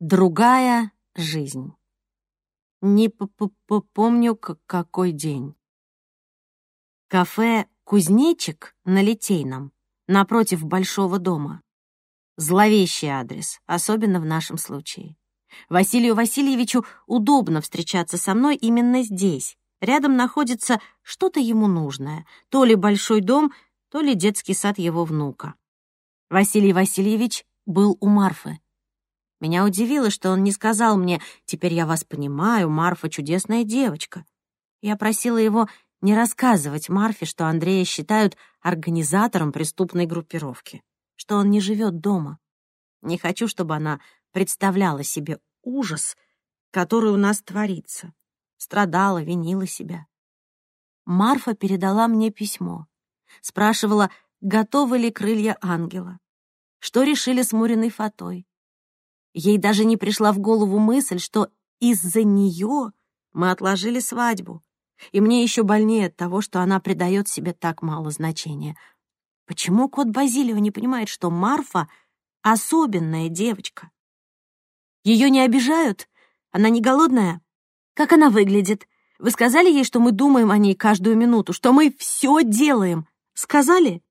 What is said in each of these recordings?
Другая жизнь. Не п -п -п помню, какой день. Кафе «Кузнечик» на Литейном, напротив Большого дома. Зловещий адрес, особенно в нашем случае. Василию Васильевичу удобно встречаться со мной именно здесь. Рядом находится что-то ему нужное, то ли большой дом, то ли детский сад его внука. Василий Васильевич был у Марфы. Меня удивило, что он не сказал мне «Теперь я вас понимаю, Марфа чудесная девочка». Я просила его не рассказывать Марфе, что Андрея считают организатором преступной группировки, что он не живет дома. Не хочу, чтобы она представляла себе ужас, который у нас творится. Страдала, винила себя. Марфа передала мне письмо. Спрашивала, готовы ли крылья ангела. Что решили с Муриной фатой. Ей даже не пришла в голову мысль, что из-за нее мы отложили свадьбу. И мне еще больнее от того, что она придает себе так мало значения. Почему кот Базилио не понимает, что Марфа — особенная девочка? Ее не обижают? Она не голодная? Как она выглядит? Вы сказали ей, что мы думаем о ней каждую минуту, что мы все делаем? Сказали?»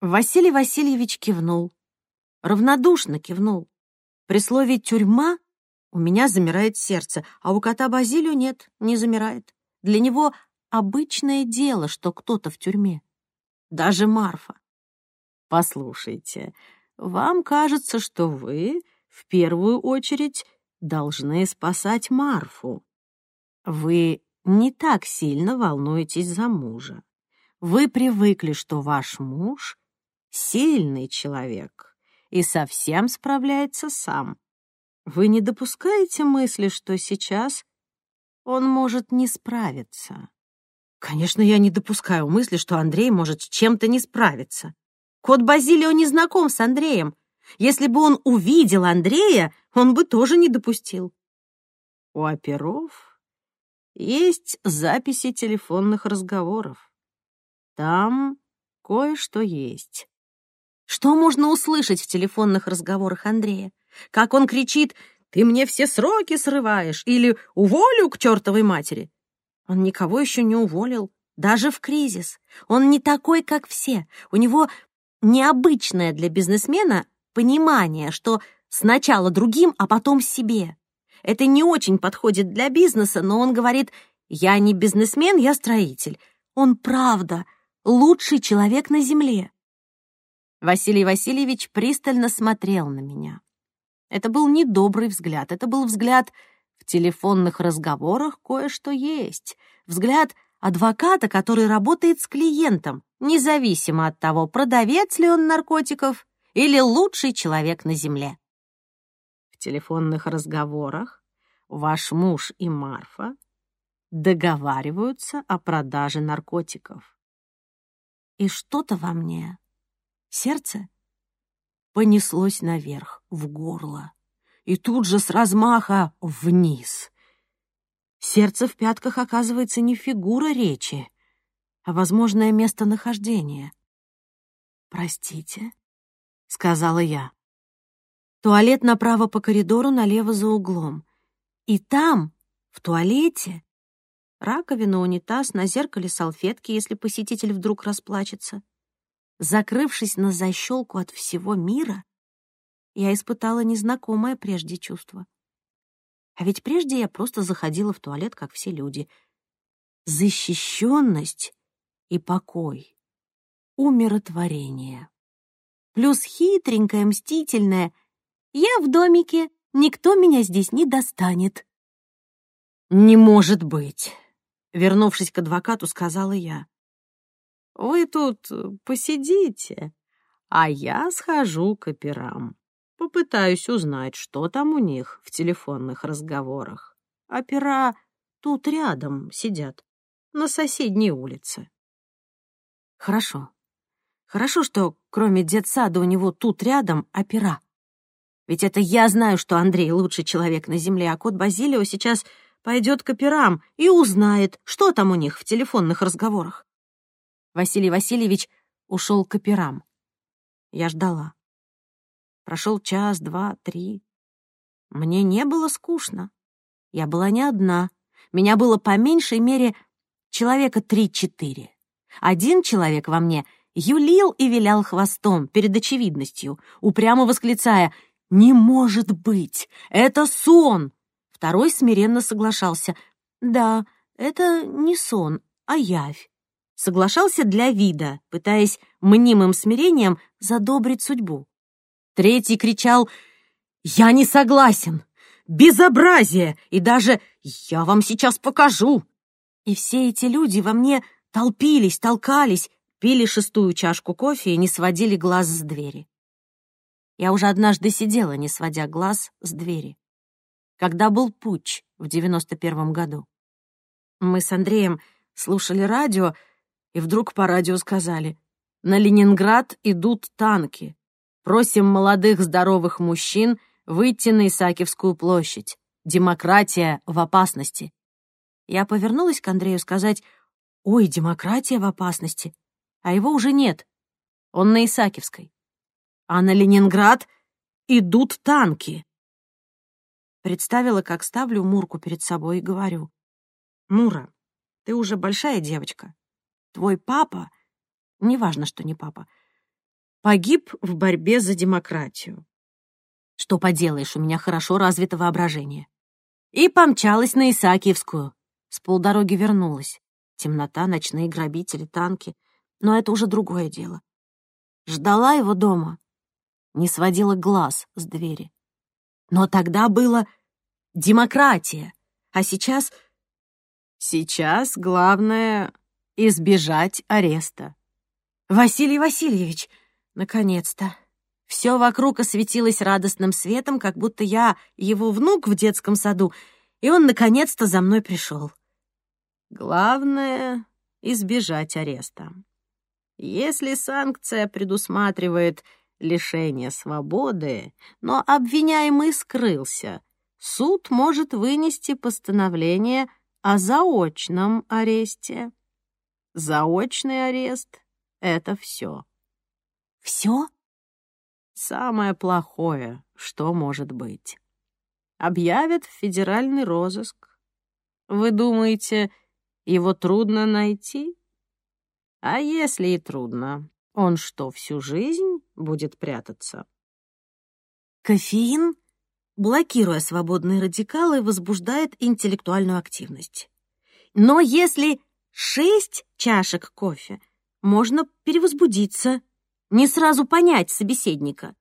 Василий Васильевич кивнул. Равнодушно кивнул. При слове «тюрьма» у меня замирает сердце, а у кота Базилио нет, не замирает. Для него обычное дело, что кто-то в тюрьме. Даже Марфа. «Послушайте, вам кажется, что вы в первую очередь должны спасать Марфу. Вы не так сильно волнуетесь за мужа. Вы привыкли, что ваш муж — сильный человек, и совсем справляется сам. Вы не допускаете мысли, что сейчас он может не справиться? Конечно, я не допускаю мысли, что Андрей может с чем-то не справиться. Кот Базилио не знаком с Андреем. Если бы он увидел Андрея, он бы тоже не допустил. У оперов есть записи телефонных разговоров. Там кое-что есть. Что можно услышать в телефонных разговорах Андрея? Как он кричит «Ты мне все сроки срываешь!» или «Уволю к чертовой матери!» Он никого еще не уволил, даже в кризис. Он не такой, как все. У него необычное для бизнесмена понимание, что сначала другим, а потом себе. Это не очень подходит для бизнеса, но он говорит «Я не бизнесмен, я строитель». Он правда лучший человек на земле. Василий Васильевич пристально смотрел на меня. Это был не добрый взгляд, это был взгляд в телефонных разговорах кое-что есть. Взгляд адвоката, который работает с клиентом, независимо от того, продавец ли он наркотиков или лучший человек на земле. В телефонных разговорах ваш муж и Марфа договариваются о продаже наркотиков. И что-то во мне Сердце понеслось наверх, в горло, и тут же с размаха вниз. Сердце в пятках оказывается не фигура речи, а возможное местонахождение. «Простите», — сказала я. Туалет направо по коридору, налево за углом. И там, в туалете, раковина, унитаз, на зеркале салфетки, если посетитель вдруг расплачется — Закрывшись на защелку от всего мира, я испытала незнакомое прежде чувство. А ведь прежде я просто заходила в туалет, как все люди. Защищенность и покой, умиротворение. Плюс хитренькое, мстительное «Я в домике, никто меня здесь не достанет». «Не может быть!» Вернувшись к адвокату, сказала я. Вы тут э, посидите, а я схожу к операм. Попытаюсь узнать, что там у них в телефонных разговорах. Опера тут рядом сидят, на соседней улице. Хорошо. Хорошо, что кроме детсада у него тут рядом опера. Ведь это я знаю, что Андрей лучший человек на земле, а кот Базилио сейчас пойдет к операм и узнает, что там у них в телефонных разговорах. Василий Васильевич ушел к операм. Я ждала. Прошел час, два, три. Мне не было скучно. Я была не одна. Меня было по меньшей мере человека три-четыре. Один человек во мне юлил и вилял хвостом перед очевидностью, упрямо восклицая «Не может быть! Это сон!» Второй смиренно соглашался «Да, это не сон, а явь». Соглашался для вида, пытаясь мнимым смирением задобрить судьбу. Третий кричал «Я не согласен! Безобразие! И даже «Я вам сейчас покажу!» И все эти люди во мне толпились, толкались, пили шестую чашку кофе и не сводили глаз с двери. Я уже однажды сидела, не сводя глаз с двери. Когда был путч в девяносто первом году. Мы с Андреем слушали радио, и вдруг по радио сказали «На Ленинград идут танки. Просим молодых здоровых мужчин выйти на Исаакиевскую площадь. Демократия в опасности». Я повернулась к Андрею сказать «Ой, демократия в опасности», а его уже нет. Он на Исаакиевской. А на Ленинград идут танки. Представила, как ставлю Мурку перед собой и говорю. «Мура, ты уже большая девочка. Твой папа, неважно, что не папа, погиб в борьбе за демократию. Что поделаешь, у меня хорошо развито воображение. И помчалась на Исаакиевскую. С полдороги вернулась. Темнота, ночные грабители, танки. Но это уже другое дело. Ждала его дома. Не сводила глаз с двери. Но тогда было демократия. А сейчас... Сейчас главное — избежать ареста. Василий Васильевич, наконец-то. Все вокруг осветилось радостным светом, как будто я его внук в детском саду, и он наконец-то за мной пришел. Главное — избежать ареста. Если санкция предусматривает лишение свободы, но обвиняемый скрылся, суд может вынести постановление о заочном аресте. Заочный арест — это все. Все? Самое плохое, что может быть. Объявят в федеральный розыск. Вы думаете, его трудно найти? А если и трудно, он что, всю жизнь будет прятаться? Кофеин, блокируя свободные радикалы, возбуждает интеллектуальную активность. Но если шесть чашек кофе, можно перевозбудиться, не сразу понять собеседника.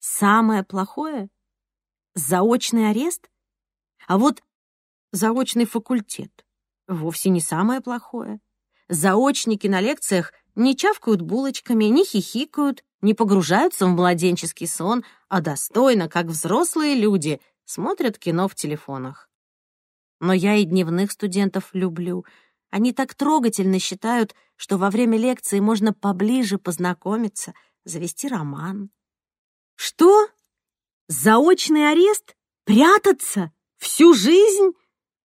Самое плохое — заочный арест, а вот заочный факультет вовсе не самое плохое. Заочники на лекциях не чавкают булочками, не хихикают, не погружаются в младенческий сон, а достойно, как взрослые люди, смотрят кино в телефонах. Но я и дневных студентов люблю. Они так трогательно считают, что во время лекции можно поближе познакомиться, завести роман. Что? Заочный арест? Прятаться? Всю жизнь?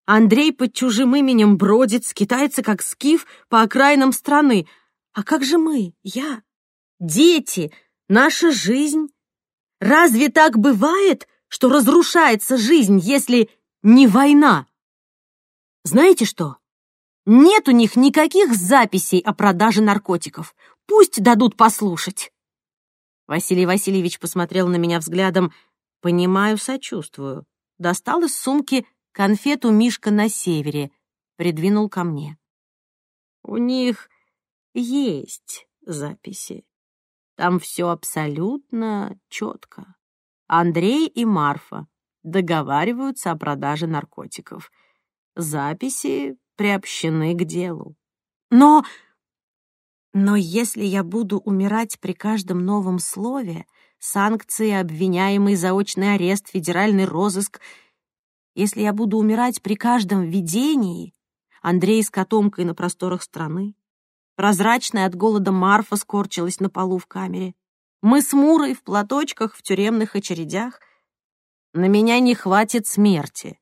Андрей под чужим именем бродит, скитается, как скиф, по окраинам страны. А как же мы, я, дети, наша жизнь? Разве так бывает, что разрушается жизнь, если не война? Знаете что? Нет у них никаких записей о продаже наркотиков. Пусть дадут послушать. Василий Васильевич посмотрел на меня взглядом. Понимаю, сочувствую. Достал из сумки конфету «Мишка на севере», придвинул ко мне. У них есть записи. Там все абсолютно четко. Андрей и Марфа договариваются о продаже наркотиков. Записи приобщены к делу. Но... Но если я буду умирать при каждом новом слове, санкции, обвиняемый, заочный арест, федеральный розыск — если я буду умирать при каждом видении, Андрей с котомкой на просторах страны, прозрачная от голода Марфа скорчилась на полу в камере, мы с Мурой в платочках в тюремных очередях, на меня не хватит смерти,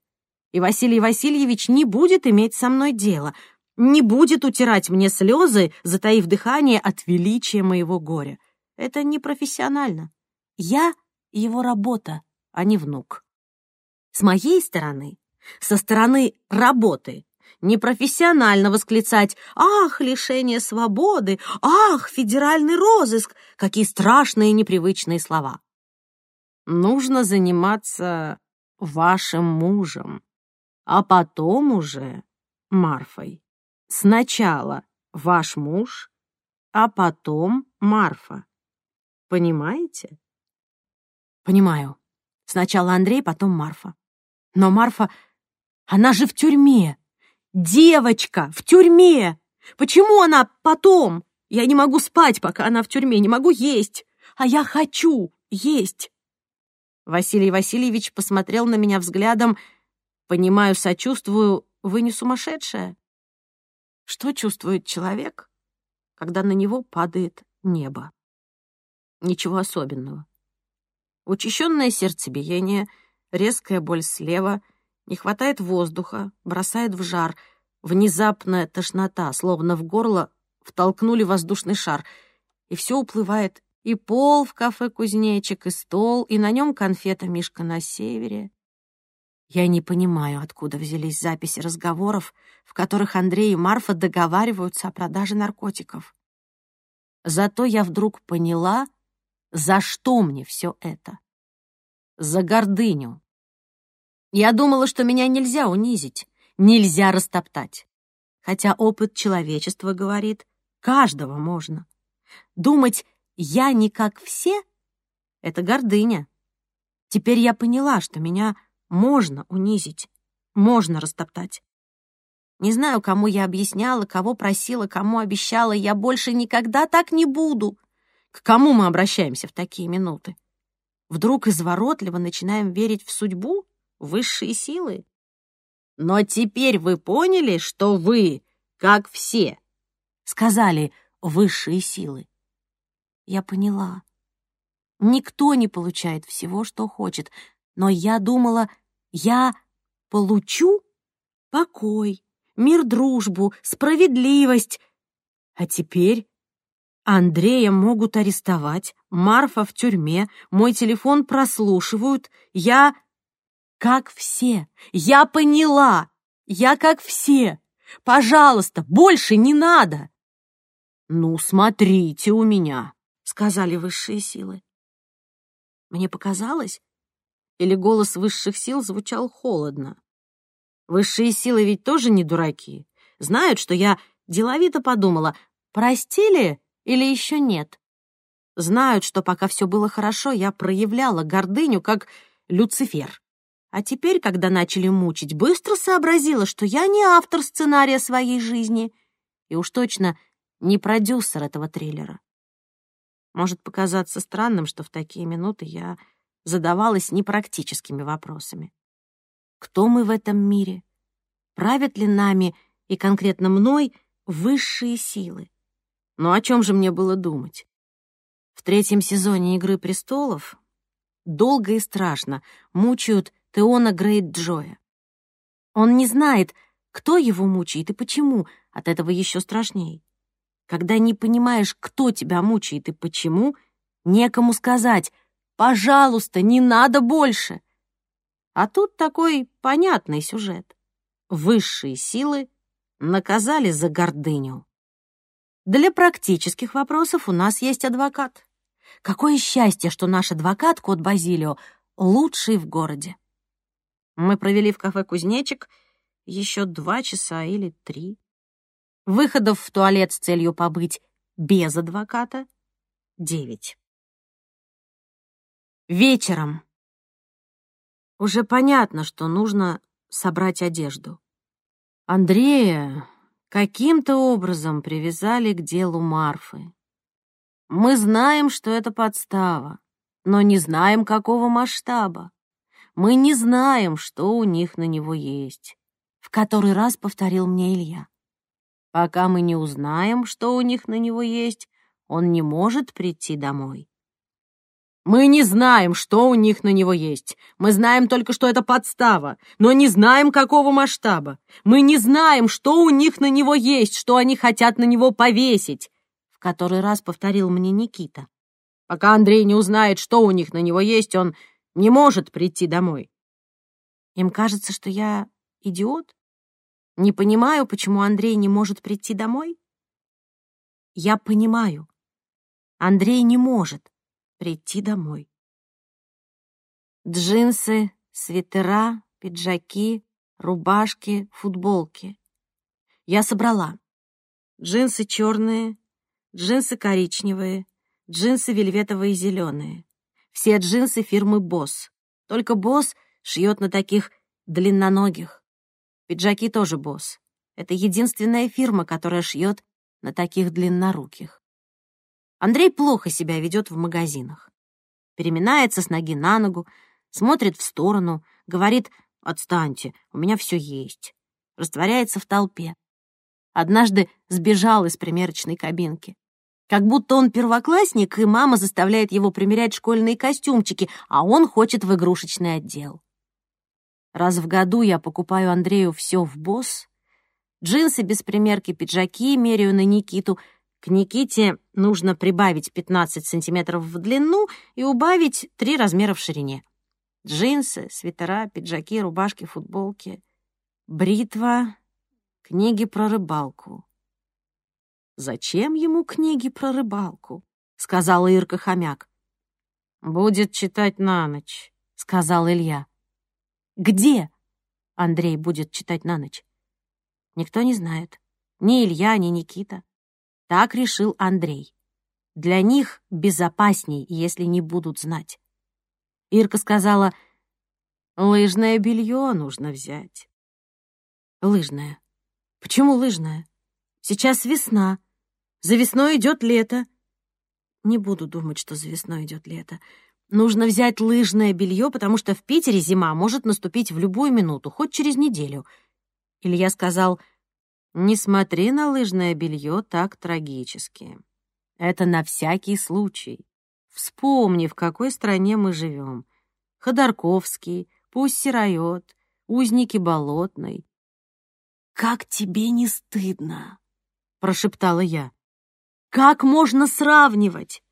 и Василий Васильевич не будет иметь со мной дело, не будет утирать мне слезы, затаив дыхание от величия моего горя. Это непрофессионально. Я — его работа, а не внук. С моей стороны, со стороны работы, непрофессионально восклицать «Ах, лишение свободы! Ах, федеральный розыск! Какие страшные непривычные слова!» Нужно заниматься вашим мужем, а потом уже Марфой. Сначала ваш муж, а потом Марфа. Понимаете? Понимаю. Сначала Андрей, потом Марфа. Но Марфа, она же в тюрьме. Девочка в тюрьме. Почему она потом? Я не могу спать, пока она в тюрьме, не могу есть. А я хочу есть. Василий Васильевич посмотрел на меня взглядом. Понимаю, сочувствую, вы не сумасшедшая? Что чувствует человек, когда на него падает небо? Ничего особенного. Учащенное сердцебиение, резкая боль слева, не хватает воздуха, бросает в жар, внезапная тошнота, словно в горло втолкнули воздушный шар, и все уплывает и пол в кафе «Кузнечик», и стол, и на нем конфета «Мишка на севере». Я не понимаю, откуда взялись записи разговоров, в которых Андрей и Марфа договариваются о продаже наркотиков. Зато я вдруг поняла, за что мне все это. За гордыню. Я думала, что меня нельзя унизить, нельзя растоптать. Хотя опыт человечества говорит, каждого можно. Думать, я не как все — это гордыня. Теперь я поняла, что меня можно унизить, можно растоптать. Не знаю, кому я объясняла, кого просила, кому обещала, я больше никогда так не буду. К кому мы обращаемся в такие минуты? Вдруг изворотливо начинаем верить в судьбу, высшие силы? Но теперь вы поняли, что вы, как все, сказали высшие силы. Я поняла. Никто не получает всего, что хочет, но я думала, я получу покой, мир, дружбу, справедливость. А теперь Андрея могут арестовать, Марфа в тюрьме, мой телефон прослушивают, я как все. Я поняла. Я как все. Пожалуйста, больше не надо. Ну, смотрите у меня сказали высшие силы. Мне показалось, или голос высших сил звучал холодно. Высшие силы ведь тоже не дураки. Знают, что я деловито подумала, простили или еще нет. Знают, что пока все было хорошо, я проявляла гордыню, как Люцифер. А теперь, когда начали мучить, быстро сообразила, что я не автор сценария своей жизни и уж точно не продюсер этого триллера. Может показаться странным, что в такие минуты я задавалась непрактическими вопросами. Кто мы в этом мире? Правят ли нами и конкретно мной высшие силы? Но о чем же мне было думать? В третьем сезоне «Игры престолов» долго и страшно мучают Теона Грейт-Джоя. Он не знает, кто его мучает и почему, от этого еще страшней. Когда не понимаешь, кто тебя мучает и почему, некому сказать «пожалуйста, не надо больше». А тут такой понятный сюжет. Высшие силы наказали за гордыню. Для практических вопросов у нас есть адвокат. Какое счастье, что наш адвокат, кот Базилио, лучший в городе. Мы провели в кафе «Кузнечик» еще два часа или три. Выходов в туалет с целью побыть без адвоката — девять. Вечером. Уже понятно, что нужно собрать одежду. Андрея каким-то образом привязали к делу Марфы. Мы знаем, что это подстава, но не знаем, какого масштаба. Мы не знаем, что у них на него есть. В который раз повторил мне Илья. Пока мы не узнаем, что у них на него есть, он не может прийти домой. Мы не знаем, что у них на него есть. Мы знаем только, что это подстава, но не знаем, какого масштаба. Мы не знаем, что у них на него есть, что они хотят на него повесить. В который раз повторил мне Никита. Пока Андрей не узнает, что у них на него есть, он не может прийти домой. Им кажется, что я идиот? Не понимаю, почему Андрей не может прийти домой? Я понимаю. Андрей не может прийти домой. Джинсы, свитера, пиджаки, рубашки, футболки. Я собрала. Джинсы черные, джинсы коричневые, джинсы вельветовые зеленые. Все джинсы фирмы «Босс». Только «Босс» шьет на таких длинноногих. Пиджаки тоже «Босс». Это единственная фирма, которая шьет на таких длинноруких. Андрей плохо себя ведет в магазинах. Переминается с ноги на ногу, смотрит в сторону, говорит «Отстаньте, у меня все есть». Растворяется в толпе. Однажды сбежал из примерочной кабинки. Как будто он первоклассник, и мама заставляет его примерять школьные костюмчики, а он хочет в игрушечный отдел. Раз в году я покупаю Андрею все в босс. Джинсы без примерки, пиджаки меряю на Никиту. К Никите нужно прибавить 15 сантиметров в длину и убавить 3 размера в ширине. Джинсы, свитера, пиджаки, рубашки, футболки. Бритва, книги про рыбалку. «Зачем ему книги про рыбалку?» — сказала Ирка Хомяк. «Будет читать на ночь», — сказал Илья. Где Андрей будет читать на ночь? Никто не знает. Ни Илья, ни Никита. Так решил Андрей. Для них безопасней, если не будут знать. Ирка сказала, лыжное белье нужно взять. Лыжное. Почему лыжное? Сейчас весна. За весной идет лето. Не буду думать, что за весной идет лето. Нужно взять лыжное белье, потому что в Питере зима может наступить в любую минуту, хоть через неделю. Илья сказал, не смотри на лыжное белье так трагически. Это на всякий случай. Вспомни, в какой стране мы живем. Ходорковский, пусть сироет, узники болотной. «Как тебе не стыдно?» — прошептала я. «Как можно сравнивать?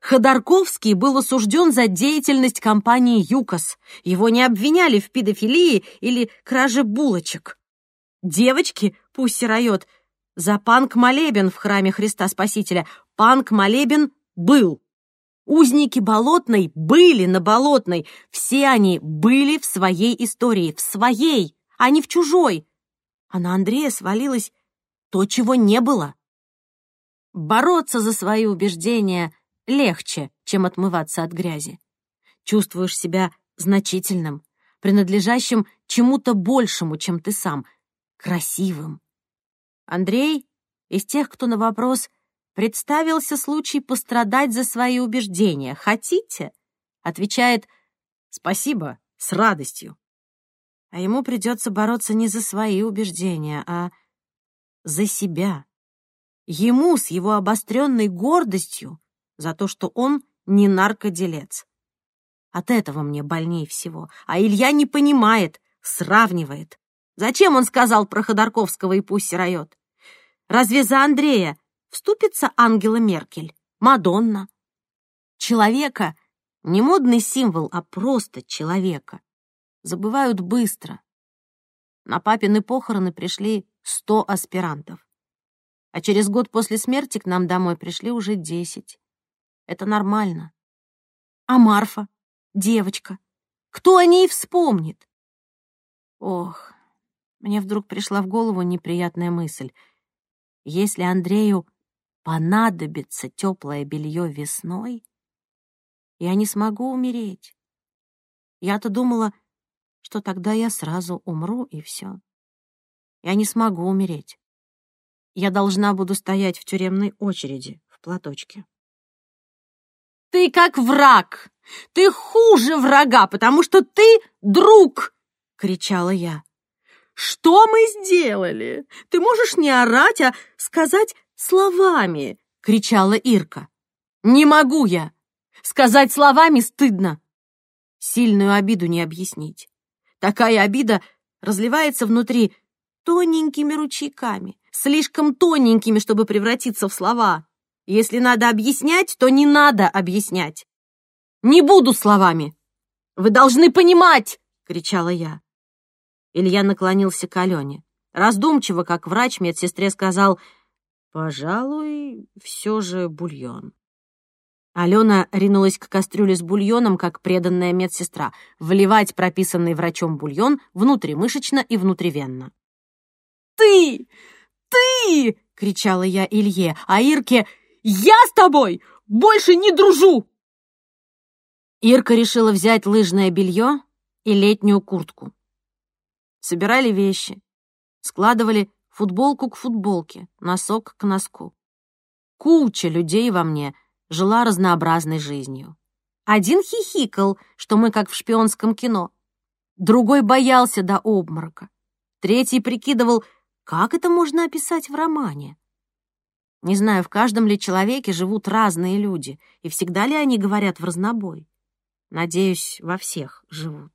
Ходорковский был осужден за деятельность компании «ЮКОС». Его не обвиняли в педофилии или краже булочек. Девочки, пусть сироет, за панк-молебен в храме Христа Спасителя. Панк-молебен был. Узники Болотной были на Болотной. Все они были в своей истории, в своей, а не в чужой. А на Андрея свалилось то, чего не было. Бороться за свои убеждения легче, чем отмываться от грязи. Чувствуешь себя значительным, принадлежащим чему-то большему, чем ты сам, красивым. Андрей из тех, кто на вопрос «Представился случай пострадать за свои убеждения. Хотите?» отвечает «Спасибо, с радостью». А ему придется бороться не за свои убеждения, а за себя. Ему с его обостренной гордостью за то, что он не наркоделец. От этого мне больнее всего. А Илья не понимает, сравнивает. Зачем он сказал про Ходорковского и пусть сироет? Разве за Андрея вступится Ангела Меркель, Мадонна? Человека, не модный символ, а просто человека, забывают быстро. На папины похороны пришли сто аспирантов. А через год после смерти к нам домой пришли уже десять. Это нормально. А Марфа? Девочка? Кто о ней вспомнит? Ох, мне вдруг пришла в голову неприятная мысль. Если Андрею понадобится теплое белье весной, я не смогу умереть. Я-то думала, что тогда я сразу умру, и все. Я не смогу умереть. Я должна буду стоять в тюремной очереди в платочке. Ты как враг! Ты хуже врага, потому что ты друг!» — кричала я. «Что мы сделали? Ты можешь не орать, а сказать словами!» — кричала Ирка. «Не могу я! Сказать словами стыдно!» Сильную обиду не объяснить. Такая обида разливается внутри тоненькими ручейками, слишком тоненькими, чтобы превратиться в слова. Если надо объяснять, то не надо объяснять. Не буду словами. Вы должны понимать, кричала я. Илья наклонился к Алене. Раздумчиво, как врач, медсестре сказал, «Пожалуй, все же бульон». Алена ринулась к кастрюле с бульоном, как преданная медсестра, вливать прописанный врачом бульон внутримышечно и внутривенно. «Ты! Ты!» — кричала я Илье, а Ирке «Я с тобой больше не дружу!» Ирка решила взять лыжное белье и летнюю куртку. Собирали вещи, складывали футболку к футболке, носок к носку. Куча людей во мне жила разнообразной жизнью. Один хихикал, что мы как в шпионском кино. Другой боялся до обморока. Третий прикидывал, как это можно описать в романе. Не знаю, в каждом ли человеке живут разные люди, и всегда ли они говорят в разнобой. Надеюсь, во всех живут.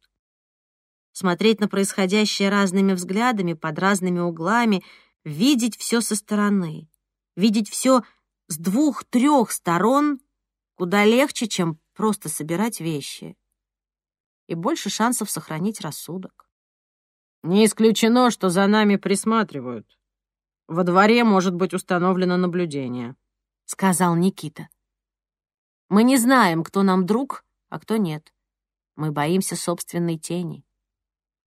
Смотреть на происходящее разными взглядами, под разными углами, видеть все со стороны, видеть все с двух-трех сторон куда легче, чем просто собирать вещи. И больше шансов сохранить рассудок. Не исключено, что за нами присматривают. Во дворе может быть установлено наблюдение, — сказал Никита. Мы не знаем, кто нам друг, а кто нет. Мы боимся собственной тени.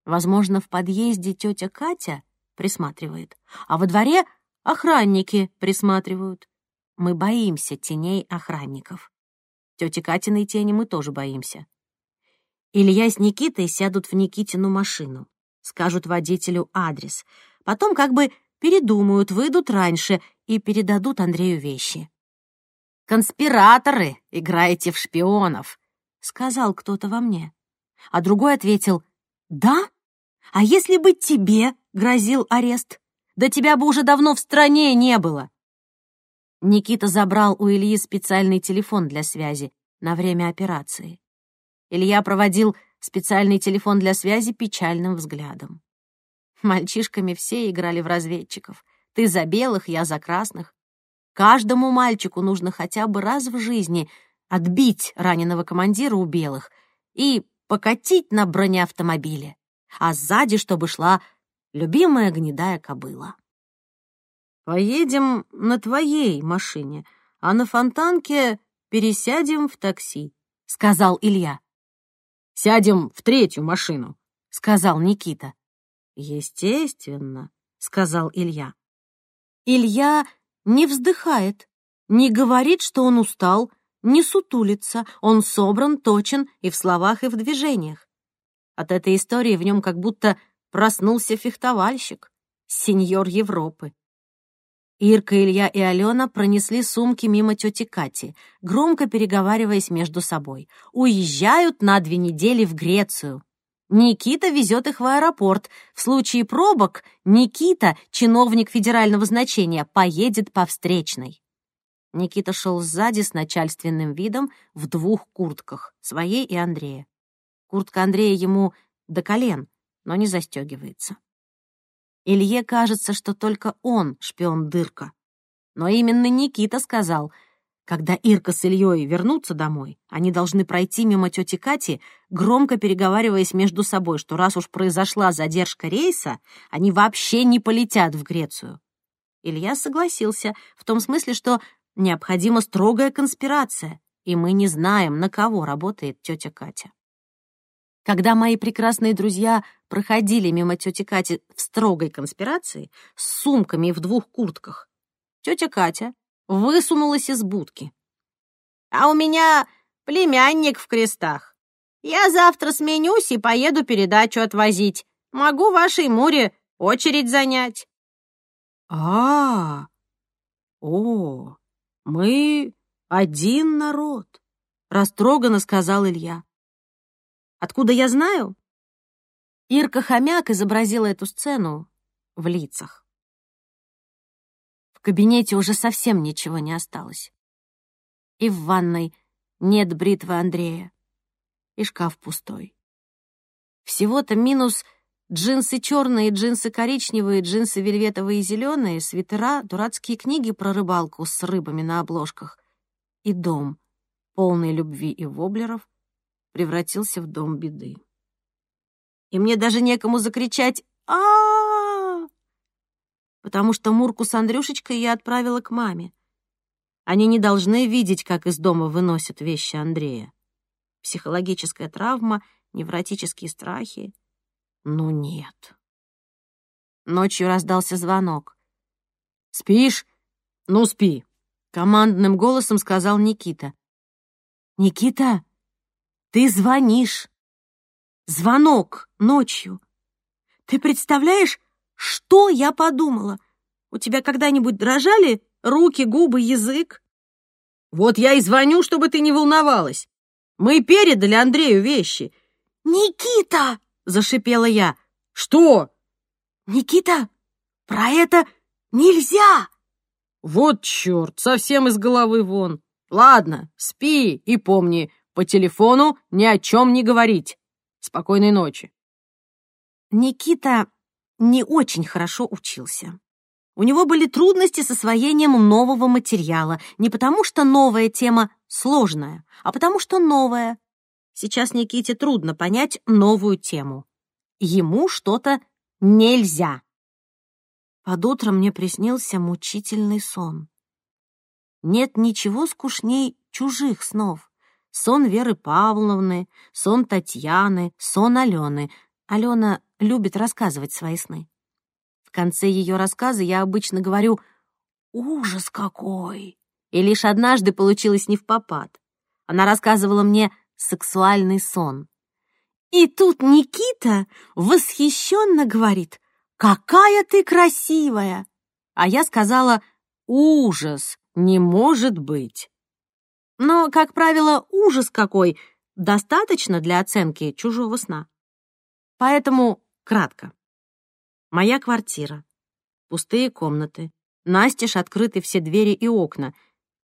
Возможно, в подъезде тетя Катя присматривает, а во дворе охранники присматривают. Мы боимся теней охранников. Тети Катиной тени мы тоже боимся. Илья с Никитой сядут в Никитину машину, скажут водителю адрес, потом как бы передумают, выйдут раньше и передадут Андрею вещи. «Конспираторы, играете в шпионов», — сказал кто-то во мне. А другой ответил, «Да? А если бы тебе грозил арест? Да тебя бы уже давно в стране не было». Никита забрал у Ильи специальный телефон для связи на время операции. Илья проводил специальный телефон для связи печальным взглядом. Мальчишками все играли в разведчиков. Ты за белых, я за красных. Каждому мальчику нужно хотя бы раз в жизни отбить раненого командира у белых и покатить на бронеавтомобиле, а сзади, чтобы шла любимая гнедая кобыла. Поедем на твоей машине, а на фонтанке пересядем в такси», — сказал Илья. «Сядем в третью машину», — сказал Никита. «Естественно», — сказал Илья. Илья не вздыхает, не говорит, что он устал, не сутулится, он собран, точен и в словах, и в движениях. От этой истории в нем как будто проснулся фехтовальщик, сеньор Европы. Ирка, Илья и Алена пронесли сумки мимо тети Кати, громко переговариваясь между собой. Уезжают на две недели в Грецию. Никита везет их в аэропорт. В случае пробок Никита, чиновник федерального значения, поедет по встречной. Никита шел сзади с начальственным видом в двух куртках, своей и Андрея. Куртка Андрея ему до колен, но не застегивается. Илье кажется, что только он шпион-дырка. Но именно Никита сказал, когда Ирка с Ильей вернутся домой, они должны пройти мимо тети Кати, громко переговариваясь между собой, что раз уж произошла задержка рейса, они вообще не полетят в Грецию. Илья согласился в том смысле, что необходима строгая конспирация, и мы не знаем, на кого работает тетя Катя. Когда мои прекрасные друзья проходили мимо тети Кати в строгой конспирации с сумками в двух куртках, тетя Катя высунулась из будки. «А у меня племянник в крестах. Я завтра сменюсь и поеду передачу отвозить. Могу вашей Муре очередь занять». А, -а, -а. о, мы один народ, растроганно сказал Илья. Откуда я знаю? Ирка Хомяк изобразила эту сцену в лицах. В кабинете уже совсем ничего не осталось. И в ванной нет бритвы Андрея, и шкаф пустой. Всего-то минус джинсы черные, джинсы коричневые, джинсы вельветовые и зеленые, свитера, дурацкие книги про рыбалку с рыбами на обложках и дом, полный любви и воблеров, превратился в дом беды. И мне даже некому закричать а, -а, -а Потому что Мурку с Андрюшечкой я отправила к маме. Они не должны видеть, как из дома выносят вещи Андрея. Психологическая травма, невротические страхи. Ну нет. Ночью раздался звонок. «Спишь? Ну, спи!» — командным голосом сказал Никита. «Никита, ты звонишь. Звонок ночью. Ты представляешь, что я подумала? У тебя когда-нибудь дрожали руки, губы, язык?» «Вот я и звоню, чтобы ты не волновалась. Мы передали Андрею вещи». «Никита!» — зашипела я. «Что?» «Никита, про это нельзя!» «Вот черт, совсем из головы вон. Ладно, спи и помни, по телефону ни о чем не говорить. Спокойной ночи». Никита не очень хорошо учился. У него были трудности с освоением нового материала, не потому что новая тема сложная, а потому что новая. Сейчас Никите трудно понять новую тему. Ему что-то Нельзя. Под утро мне приснился мучительный сон. Нет ничего скучней чужих снов. Сон Веры Павловны, сон Татьяны, сон Алены. Алена любит рассказывать свои сны. В конце ее рассказа я обычно говорю «Ужас какой!» И лишь однажды получилось не в попад. Она рассказывала мне сексуальный сон. И тут Никита восхищенно говорит, «Какая ты красивая!» А я сказала, «Ужас! Не может быть!» Но, как правило, ужас какой достаточно для оценки чужого сна. Поэтому кратко. Моя квартира. Пустые комнаты. Настежь открыты все двери и окна.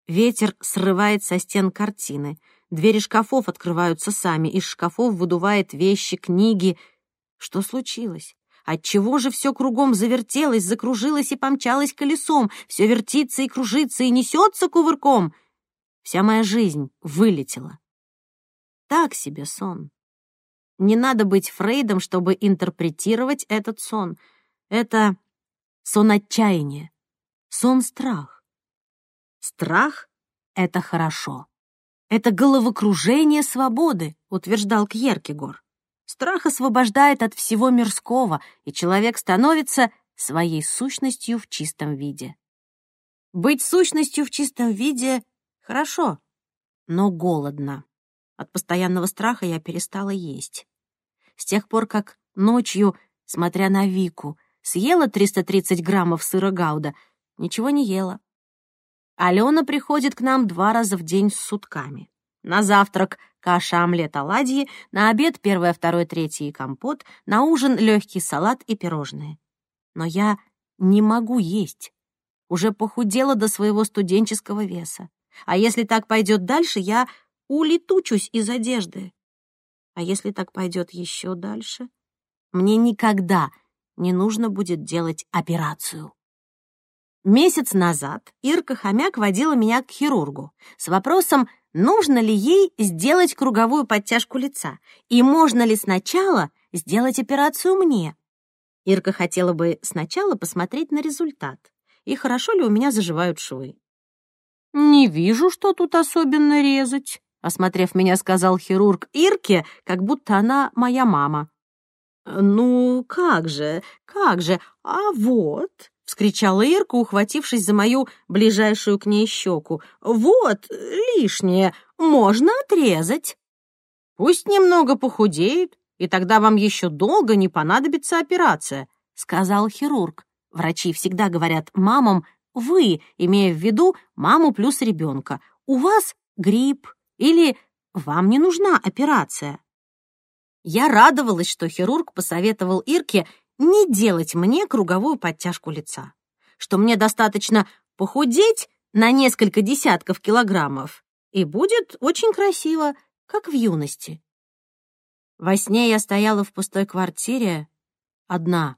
Ветер срывает со стен картины — Двери шкафов открываются сами, из шкафов выдувает вещи, книги. Что случилось? Отчего же все кругом завертелось, закружилось и помчалось колесом, все вертится и кружится и несется кувырком? Вся моя жизнь вылетела. Так себе сон. Не надо быть Фрейдом, чтобы интерпретировать этот сон. Это сон отчаяния, сон страх. Страх — это хорошо. Это головокружение свободы, утверждал Кьеркегор. Страх освобождает от всего мирского, и человек становится своей сущностью в чистом виде. Быть сущностью в чистом виде хорошо, но голодно. От постоянного страха я перестала есть. С тех пор, как ночью, смотря на Вику, съела 330 граммов сыра гауда, ничего не ела. Алена приходит к нам два раза в день с сутками. На завтрак каша, омлет, оладьи, на обед первое, второе, третье и компот, на ужин легкий салат и пирожные. Но я не могу есть. Уже похудела до своего студенческого веса. А если так пойдет дальше, я улетучусь из одежды. А если так пойдет еще дальше, мне никогда не нужно будет делать операцию. Месяц назад Ирка Хомяк водила меня к хирургу с вопросом, нужно ли ей сделать круговую подтяжку лица и можно ли сначала сделать операцию мне. Ирка хотела бы сначала посмотреть на результат и хорошо ли у меня заживают швы. «Не вижу, что тут особенно резать», — осмотрев меня, сказал хирург Ирке, как будто она моя мама. «Ну, как же, как же, а вот...» — вскричала Ирка, ухватившись за мою ближайшую к ней щеку. «Вот, лишнее, можно отрезать. Пусть немного похудеет, и тогда вам еще долго не понадобится операция», — сказал хирург. Врачи всегда говорят мамам «вы», имея в виду маму плюс ребенка. «У вас грипп» или «вам не нужна операция». Я радовалась, что хирург посоветовал Ирке не делать мне круговую подтяжку лица, что мне достаточно похудеть на несколько десятков килограммов, и будет очень красиво, как в юности. Во сне я стояла в пустой квартире одна,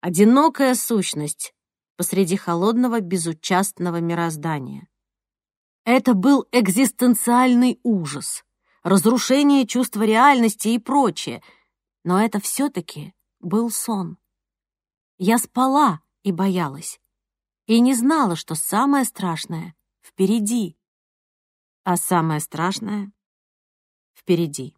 одинокая сущность посреди холодного безучастного мироздания. Это был экзистенциальный ужас, разрушение чувства реальности и прочее — Но это все-таки был сон. Я спала и боялась. И не знала, что самое страшное впереди. А самое страшное впереди.